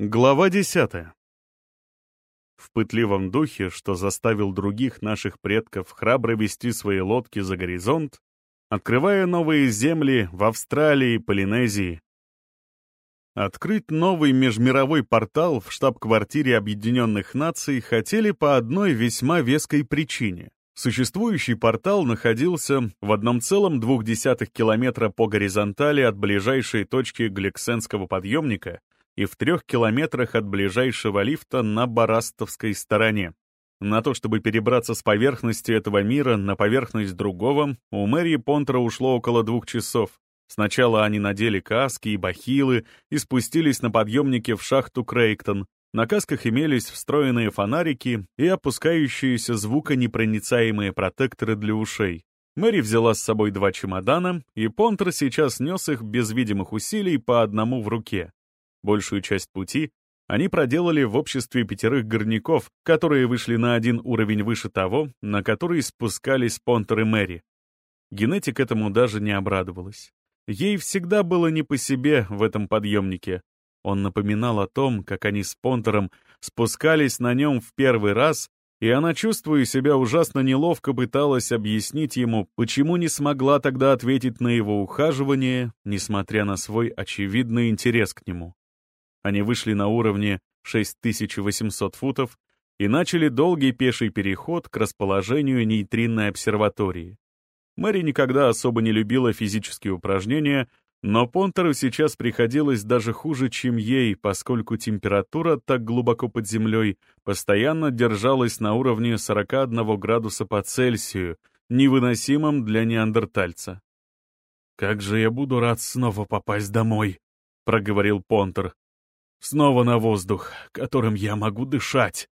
Глава десятая. В пытливом духе, что заставил других наших предков храбро вести свои лодки за горизонт, открывая новые земли в Австралии и Полинезии. Открыть новый межмировой портал в штаб-квартире Объединенных Наций хотели по одной весьма веской причине. Существующий портал находился в 1,2 километра по горизонтали от ближайшей точки Гликсенского подъемника и в трех километрах от ближайшего лифта на Барастовской стороне. На то, чтобы перебраться с поверхности этого мира на поверхность другого, у мэрии Понтера ушло около двух часов. Сначала они надели каски и бахилы и спустились на подъемнике в шахту Крейктон. На касках имелись встроенные фонарики и опускающиеся звуконепроницаемые протекторы для ушей. Мэри взяла с собой два чемодана, и Понтер сейчас нес их без видимых усилий по одному в руке. Большую часть пути они проделали в обществе пятерых горняков, которые вышли на один уровень выше того, на который спускались Понтер и Мэри. Генетик этому даже не обрадовалась. Ей всегда было не по себе в этом подъемнике. Он напоминал о том, как они с Понтером спускались на нем в первый раз, и она, чувствуя себя ужасно неловко, пыталась объяснить ему, почему не смогла тогда ответить на его ухаживание, несмотря на свой очевидный интерес к нему. Они вышли на уровне 6800 футов и начали долгий пеший переход к расположению нейтринной обсерватории. Мэри никогда особо не любила физические упражнения, но Понтеру сейчас приходилось даже хуже, чем ей, поскольку температура так глубоко под землей постоянно держалась на уровне 41 градуса по Цельсию, невыносимом для неандертальца. «Как же я буду рад снова попасть домой», — проговорил Понтер. Снова на воздух, которым я могу дышать.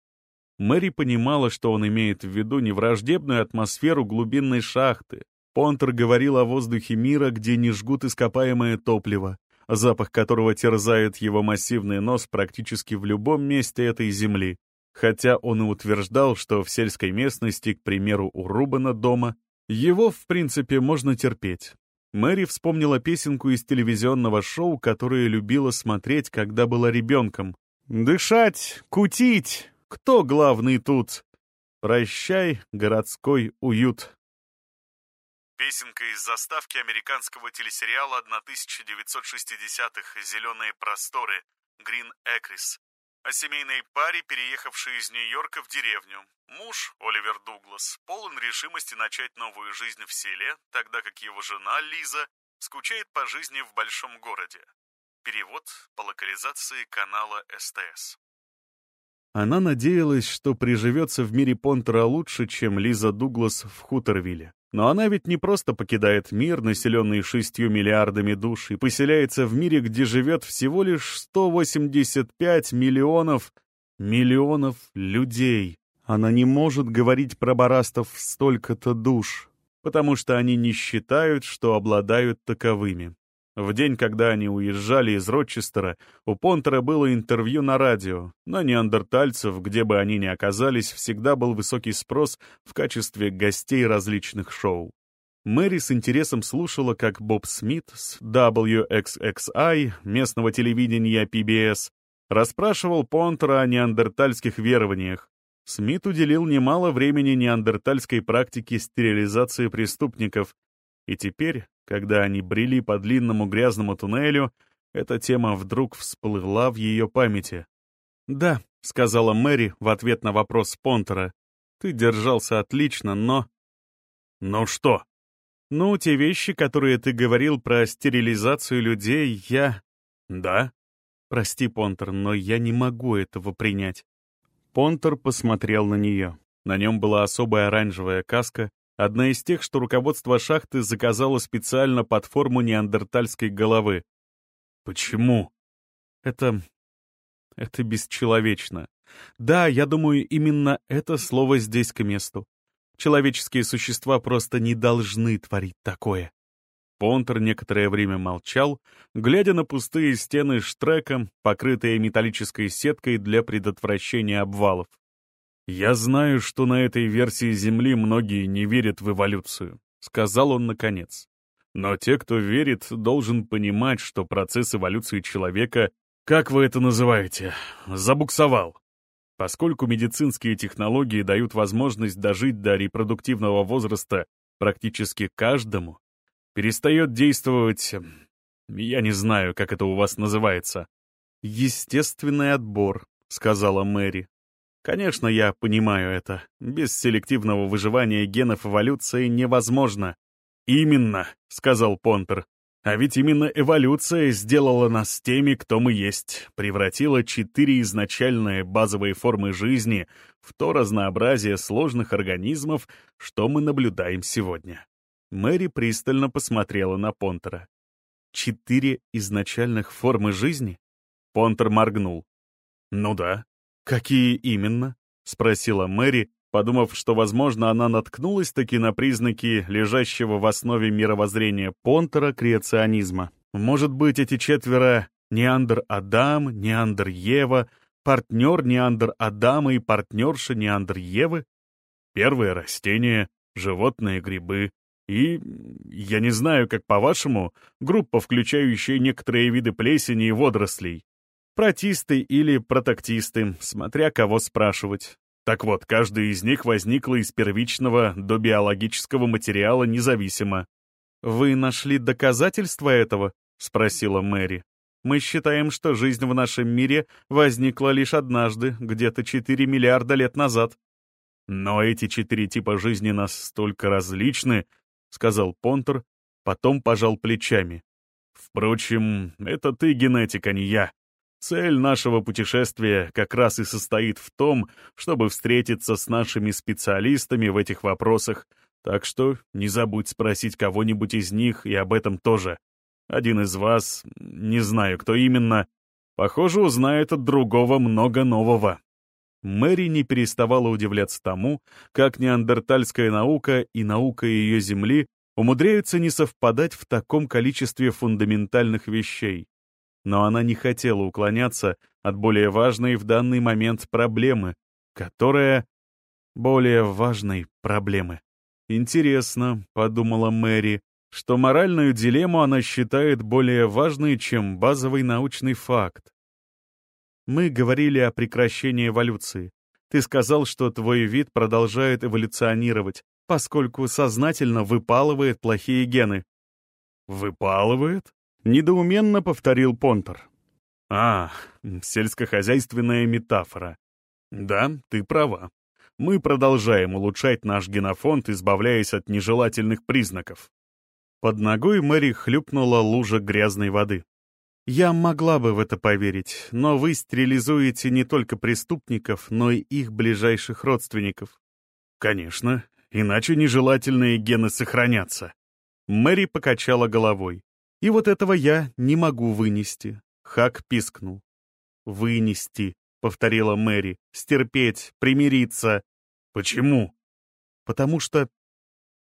Мэри понимала, что он имеет в виду не враждебную атмосферу глубинной шахты. Понтер говорил о воздухе мира, где не жгут ископаемое топливо, запах которого терзает его массивный нос практически в любом месте этой земли. Хотя он и утверждал, что в сельской местности, к примеру, у Рубана дома, его, в принципе, можно терпеть. Мэри вспомнила песенку из телевизионного шоу, которое любила смотреть, когда была ребенком. «Дышать, кутить! Кто главный тут? Прощай, городской уют!» Песенка из заставки американского телесериала 1960-х «Зеленые просторы» Грин Экрис о семейной паре, переехавшей из Нью-Йорка в деревню. Муж, Оливер Дуглас, полон решимости начать новую жизнь в селе, тогда как его жена, Лиза, скучает по жизни в большом городе. Перевод по локализации канала СТС. Она надеялась, что приживется в мире Понтера лучше, чем Лиза Дуглас в Хуторвилле. Но она ведь не просто покидает мир, населенный шестью миллиардами душ, и поселяется в мире, где живет всего лишь 185 миллионов... миллионов людей. Она не может говорить про барастов столько-то душ, потому что они не считают, что обладают таковыми. В день, когда они уезжали из Рочестера, у Понтера было интервью на радио. На неандертальцев, где бы они ни оказались, всегда был высокий спрос в качестве гостей различных шоу. Мэри с интересом слушала, как Боб Смит с WXXI, местного телевидения PBS, расспрашивал Понтера о неандертальских верованиях. Смит уделил немало времени неандертальской практике стерилизации преступников, и теперь, когда они брели по длинному грязному туннелю, эта тема вдруг всплыла в ее памяти. «Да», — сказала Мэри в ответ на вопрос Понтера, — «ты держался отлично, но...» «Ну что?» «Ну, те вещи, которые ты говорил про стерилизацию людей, я...» «Да?» «Прости, Понтер, но я не могу этого принять». Понтер посмотрел на нее. На нем была особая оранжевая каска, Одна из тех, что руководство шахты заказало специально под форму неандертальской головы. Почему? Это... это бесчеловечно. Да, я думаю, именно это слово здесь к месту. Человеческие существа просто не должны творить такое. Понтер некоторое время молчал, глядя на пустые стены штрека, покрытые металлической сеткой для предотвращения обвалов. «Я знаю, что на этой версии Земли многие не верят в эволюцию», — сказал он наконец. «Но те, кто верит, должен понимать, что процесс эволюции человека как вы это называете, забуксовал. Поскольку медицинские технологии дают возможность дожить до репродуктивного возраста практически каждому, перестает действовать... Я не знаю, как это у вас называется. «Естественный отбор», — сказала Мэри. «Конечно, я понимаю это. Без селективного выживания генов эволюции невозможно». «Именно», — сказал Понтер. «А ведь именно эволюция сделала нас теми, кто мы есть, превратила четыре изначальные базовые формы жизни в то разнообразие сложных организмов, что мы наблюдаем сегодня». Мэри пристально посмотрела на Понтера. «Четыре изначальных формы жизни?» Понтер моргнул. «Ну да. Какие именно?» — спросила Мэри, подумав, что, возможно, она наткнулась таки на признаки лежащего в основе мировоззрения Понтера креационизма. Может быть, эти четверо — Неандр-Адам, Неандр-Ева, партнер Неандр-Адама и партнерша Неандр-Евы? Первые растения, животные, грибы, и, я не знаю, как по-вашему, группа, включающая некоторые виды плесени и водорослей. Протисты или протактисты, смотря кого спрашивать. Так вот, каждая из них возникла из первичного до биологического материала независимо. «Вы нашли доказательства этого?» — спросила Мэри. «Мы считаем, что жизнь в нашем мире возникла лишь однажды, где-то 4 миллиарда лет назад». «Но эти четыре типа жизни настолько различны», — сказал Понтер, потом пожал плечами. «Впрочем, это ты генетик, а не я. Цель нашего путешествия как раз и состоит в том, чтобы встретиться с нашими специалистами в этих вопросах, так что не забудь спросить кого-нибудь из них и об этом тоже. Один из вас, не знаю, кто именно, похоже, узнает от другого много нового. Мэри не переставала удивляться тому, как неандертальская наука и наука ее Земли умудряются не совпадать в таком количестве фундаментальных вещей но она не хотела уклоняться от более важной в данный момент проблемы, которая... более важной проблемы. «Интересно», — подумала Мэри, что моральную дилемму она считает более важной, чем базовый научный факт. Мы говорили о прекращении эволюции. Ты сказал, что твой вид продолжает эволюционировать, поскольку сознательно выпалывает плохие гены. Выпалывает? Недоуменно повторил Понтер. А, сельскохозяйственная метафора. Да, ты права. Мы продолжаем улучшать наш генофонд, избавляясь от нежелательных признаков. Под ногой Мэри хлюпнула лужа грязной воды. Я могла бы в это поверить, но вы стерилизуете не только преступников, но и их ближайших родственников. Конечно, иначе нежелательные гены сохранятся. Мэри покачала головой. И вот этого я не могу вынести. Хак пискнул. «Вынести», — повторила Мэри, — «стерпеть, примириться». «Почему?» «Потому что...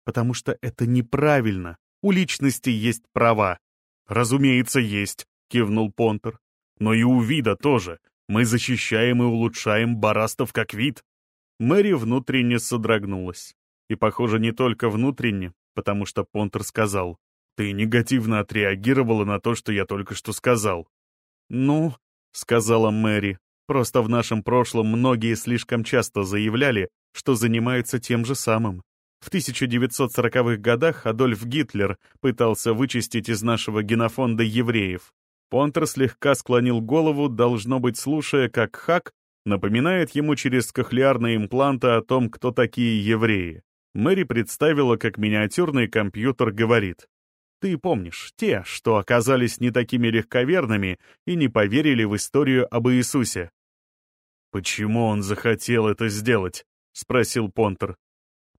потому что это неправильно. У личности есть права». «Разумеется, есть», — кивнул Понтер. «Но и у вида тоже. Мы защищаем и улучшаем барастов как вид». Мэри внутренне содрогнулась. И, похоже, не только внутренне, потому что Понтер сказал, ты негативно отреагировала на то, что я только что сказал. «Ну», — сказала Мэри, — «просто в нашем прошлом многие слишком часто заявляли, что занимаются тем же самым. В 1940-х годах Адольф Гитлер пытался вычистить из нашего генофонда евреев. Понтер слегка склонил голову, должно быть, слушая, как Хак напоминает ему через кохлеарные импланты о том, кто такие евреи. Мэри представила, как миниатюрный компьютер говорит ты помнишь, те, что оказались не такими легковерными и не поверили в историю об Иисусе. «Почему он захотел это сделать?» — спросил Понтер.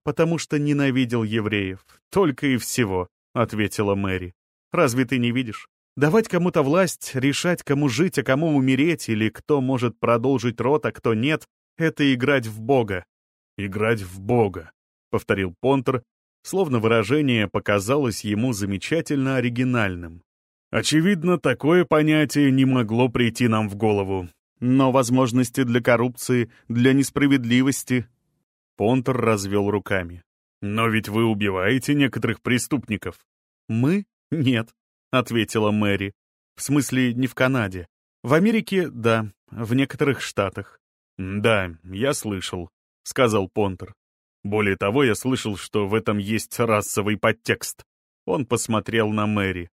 «Потому что ненавидел евреев. Только и всего», — ответила Мэри. «Разве ты не видишь? Давать кому-то власть, решать, кому жить, а кому умереть, или кто может продолжить род, а кто нет — это играть в Бога». «Играть в Бога», — повторил Понтер, словно выражение показалось ему замечательно оригинальным. Очевидно, такое понятие не могло прийти нам в голову. Но возможности для коррупции, для несправедливости... Понтер развел руками. «Но ведь вы убиваете некоторых преступников». «Мы? Нет», — ответила Мэри. «В смысле, не в Канаде. В Америке — да, в некоторых штатах. «Да, я слышал», — сказал Понтер. «Более того, я слышал, что в этом есть расовый подтекст». Он посмотрел на Мэри.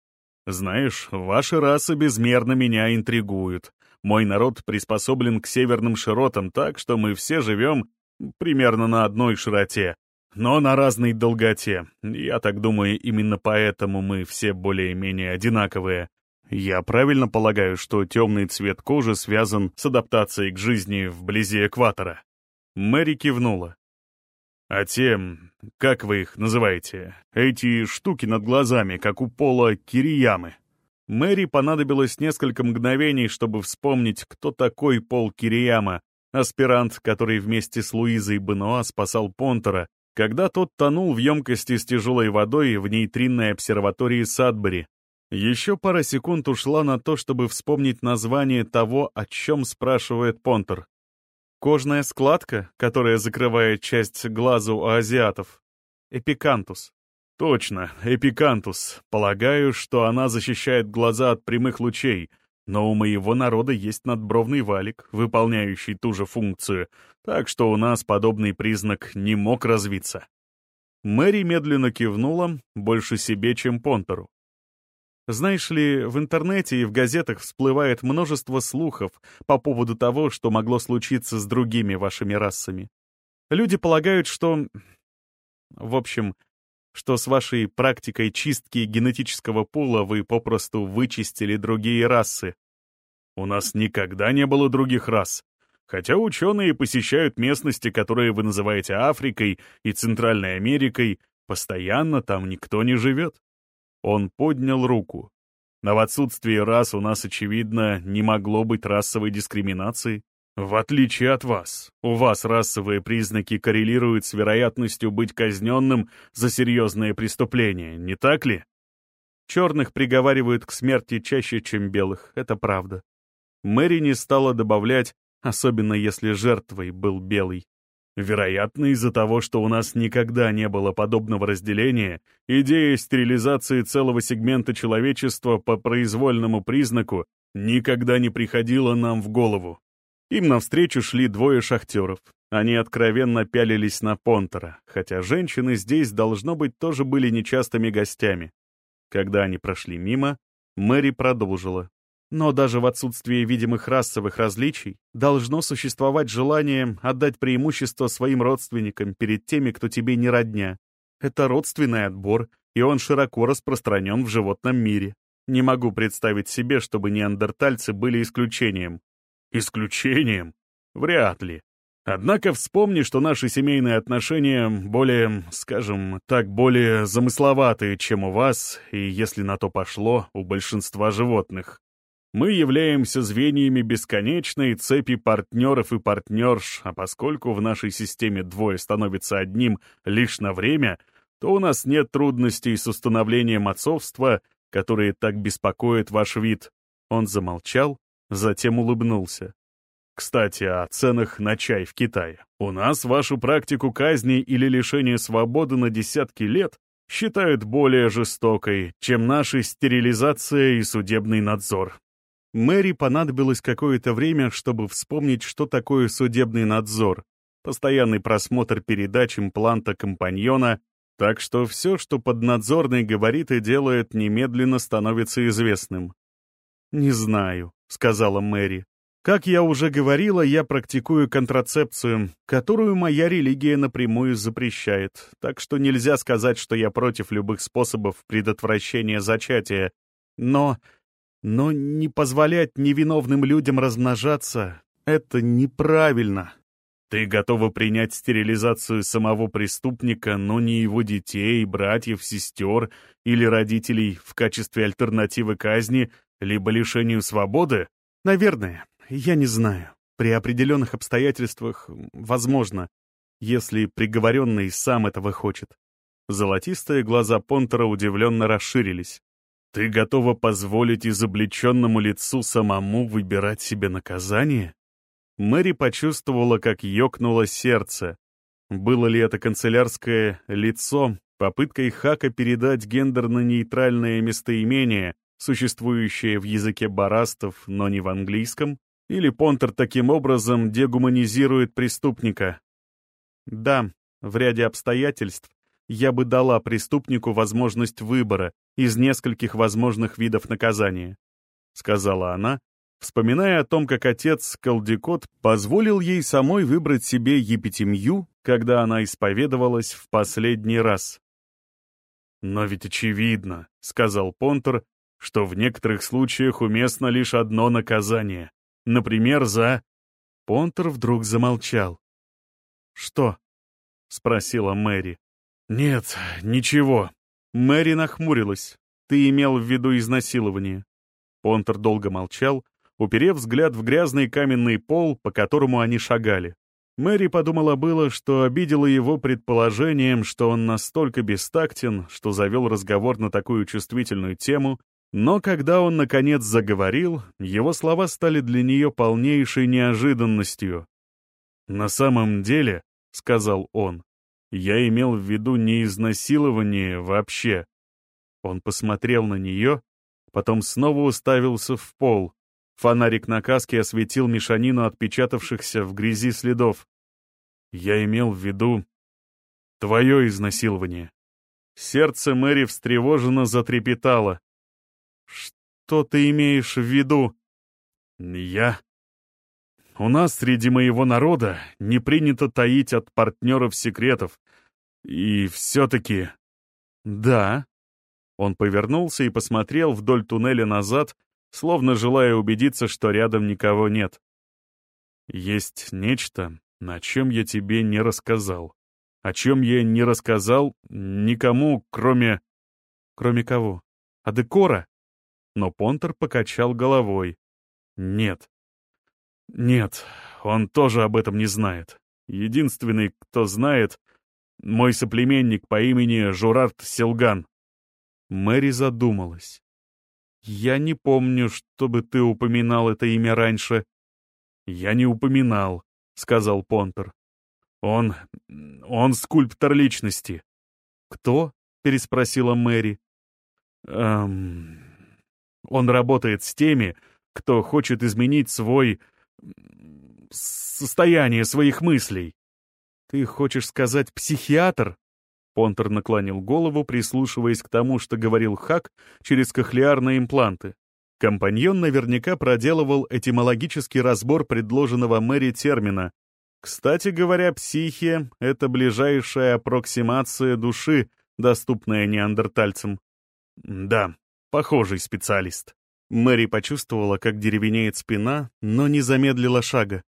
«Знаешь, ваши расы безмерно меня интригуют. Мой народ приспособлен к северным широтам так, что мы все живем примерно на одной широте, но на разной долготе. Я так думаю, именно поэтому мы все более-менее одинаковые. Я правильно полагаю, что темный цвет кожи связан с адаптацией к жизни вблизи экватора? Мэри кивнула. А те, как вы их называете, эти штуки над глазами, как у пола Кириямы? Мэри понадобилось несколько мгновений, чтобы вспомнить, кто такой Пол Кирияма, аспирант, который вместе с Луизой Бенуа спасал Понтера, когда тот тонул в емкости с тяжелой водой в нейтринной обсерватории Садбери. Еще пара секунд ушла на то, чтобы вспомнить название того, о чем спрашивает Понтер. Кожная складка, которая закрывает часть глаза у азиатов. Эпикантус. Точно, эпикантус. Полагаю, что она защищает глаза от прямых лучей, но у моего народа есть надбровный валик, выполняющий ту же функцию, так что у нас подобный признак не мог развиться. Мэри медленно кивнула, больше себе, чем Понтеру. Знаешь ли, в интернете и в газетах всплывает множество слухов по поводу того, что могло случиться с другими вашими расами. Люди полагают, что... В общем, что с вашей практикой чистки генетического пула вы попросту вычистили другие расы. У нас никогда не было других рас. Хотя ученые посещают местности, которые вы называете Африкой и Центральной Америкой, постоянно там никто не живет. Он поднял руку. Но в отсутствии рас у нас, очевидно, не могло быть расовой дискриминации. В отличие от вас, у вас расовые признаки коррелируют с вероятностью быть казненным за серьезные преступления, не так ли? Черных приговаривают к смерти чаще, чем белых, это правда. Мэри не стала добавлять, особенно если жертвой был белый. Вероятно, из-за того, что у нас никогда не было подобного разделения, идея стерилизации целого сегмента человечества по произвольному признаку никогда не приходила нам в голову. Им навстречу шли двое шахтеров. Они откровенно пялились на Понтера, хотя женщины здесь, должно быть, тоже были нечастыми гостями. Когда они прошли мимо, Мэри продолжила. Но даже в отсутствии видимых расовых различий должно существовать желание отдать преимущество своим родственникам перед теми, кто тебе не родня. Это родственный отбор, и он широко распространен в животном мире. Не могу представить себе, чтобы неандертальцы были исключением. Исключением? Вряд ли. Однако вспомни, что наши семейные отношения более, скажем так, более замысловатые, чем у вас, и, если на то пошло, у большинства животных. Мы являемся звеньями бесконечной цепи партнеров и партнерш, а поскольку в нашей системе двое становится одним лишь на время, то у нас нет трудностей с установлением отцовства, которые так беспокоят ваш вид. Он замолчал, затем улыбнулся. Кстати, о ценах на чай в Китае. У нас вашу практику казни или лишения свободы на десятки лет считают более жестокой, чем наши стерилизация и судебный надзор. Мэри понадобилось какое-то время, чтобы вспомнить, что такое судебный надзор, постоянный просмотр передач импланта компаньона, так что все, что поднадзорный говорит и делает, немедленно становится известным. «Не знаю», — сказала Мэри. «Как я уже говорила, я практикую контрацепцию, которую моя религия напрямую запрещает, так что нельзя сказать, что я против любых способов предотвращения зачатия. Но... но не позволять невиновным людям размножаться — это неправильно». Ты готова принять стерилизацию самого преступника, но не его детей, братьев, сестер или родителей в качестве альтернативы казни, либо лишению свободы? Наверное, я не знаю. При определенных обстоятельствах, возможно, если приговоренный сам этого хочет. Золотистые глаза Понтера удивленно расширились. «Ты готова позволить изобличенному лицу самому выбирать себе наказание?» Мэри почувствовала, как ёкнуло сердце. Было ли это канцелярское лицо попыткой Хака передать гендерно-нейтральное местоимение, существующее в языке барастов, но не в английском? Или Понтер таким образом дегуманизирует преступника? Да, в ряде обстоятельств я бы дала преступнику возможность выбора из нескольких возможных видов наказания, сказала она, вспоминая о том, как отец Калдикот позволил ей самой выбрать себе епитемью, когда она исповедовалась в последний раз. «Но ведь очевидно», — сказал Понтер, «что в некоторых случаях уместно лишь одно наказание. Например, за...» Понтер вдруг замолчал. «Что?» — спросила Мэри. «Нет, ничего». Мэри нахмурилась. «Ты имел в виду изнасилование». Понтер долго молчал, уперев взгляд в грязный каменный пол, по которому они шагали. Мэри подумала было, что обидела его предположением, что он настолько бестактен, что завел разговор на такую чувствительную тему, но когда он, наконец, заговорил, его слова стали для нее полнейшей неожиданностью. «На самом деле», — сказал он, я имел в виду не изнасилование вообще. Он посмотрел на нее, потом снова уставился в пол. Фонарик на каске осветил мешанину отпечатавшихся в грязи следов. Я имел в виду твое изнасилование. Сердце Мэри встревоженно затрепетало. «Что ты имеешь в виду?» «Я...» У нас среди моего народа не принято таить от партнеров секретов. И все-таки... Да. Он повернулся и посмотрел вдоль туннеля назад, словно желая убедиться, что рядом никого нет. Есть нечто, о чем я тебе не рассказал. О чем я не рассказал никому, кроме... Кроме кого? А декора? Но Понтер покачал головой. Нет. Нет, он тоже об этом не знает. Единственный, кто знает, мой соплеменник по имени Журард Селган. Мэри задумалась. «Я не помню, чтобы ты упоминал это имя раньше». «Я не упоминал», — сказал Понтер. «Он... он скульптор личности». «Кто?» — переспросила Мэри. «Эм... Он работает с теми, кто хочет изменить свой состояние своих мыслей. Ты хочешь сказать психиатр? Понтер наклонил голову, прислушиваясь к тому, что говорил Хак через кохлеарные импланты. Компаньон наверняка проделывал этимологический разбор предложенного Мэри термина. Кстати говоря, психия — это ближайшая аппроксимация души, доступная неандертальцам. Да, похожий специалист. Мэри почувствовала, как деревенеет спина, но не замедлила шага.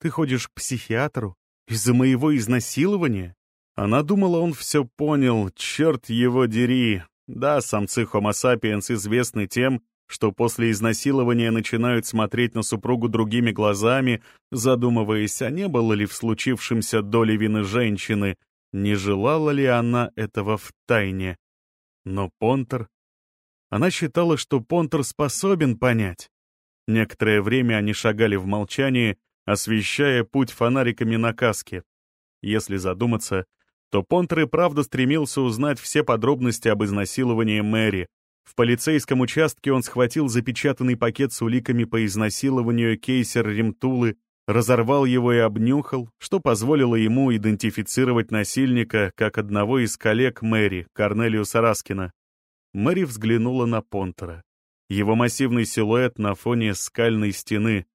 «Ты ходишь к психиатру? Из-за моего изнасилования?» Она думала, он все понял, черт его дери. Да, самцы Homo sapiens известны тем, что после изнасилования начинают смотреть на супругу другими глазами, задумываясь, а не было ли в случившемся доли вины женщины, не желала ли она этого в тайне. Но Понтер она считала, что Понтер способен понять. Некоторое время они шагали в молчании, освещая путь фонариками на каске. Если задуматься, то Понтер и правда стремился узнать все подробности об изнасиловании Мэри. В полицейском участке он схватил запечатанный пакет с уликами по изнасилованию Кейсер Римтулы, разорвал его и обнюхал, что позволило ему идентифицировать насильника как одного из коллег Мэри, Корнелиуса Раскина. Мэри взглянула на Понтера. Его массивный силуэт на фоне скальной стены.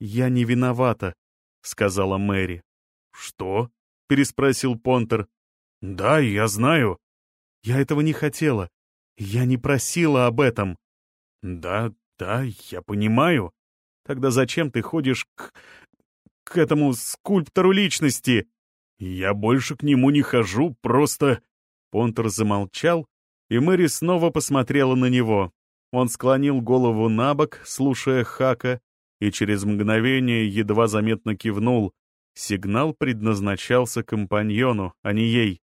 «Я не виновата», — сказала Мэри. «Что?» — переспросил Понтер. «Да, я знаю». «Я этого не хотела. Я не просила об этом». «Да, да, я понимаю. Тогда зачем ты ходишь к... к этому скульптору личности?» «Я больше к нему не хожу, просто...» Понтер замолчал, и Мэри снова посмотрела на него. Он склонил голову на бок, слушая Хака, и через мгновение едва заметно кивнул. Сигнал предназначался компаньону, а не ей.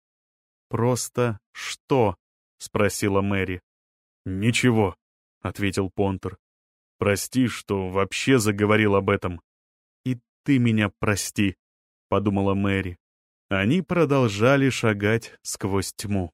«Просто что?» — спросила Мэри. «Ничего», — ответил Понтер. «Прости, что вообще заговорил об этом». «И ты меня прости», — подумала Мэри. Они продолжали шагать сквозь тьму.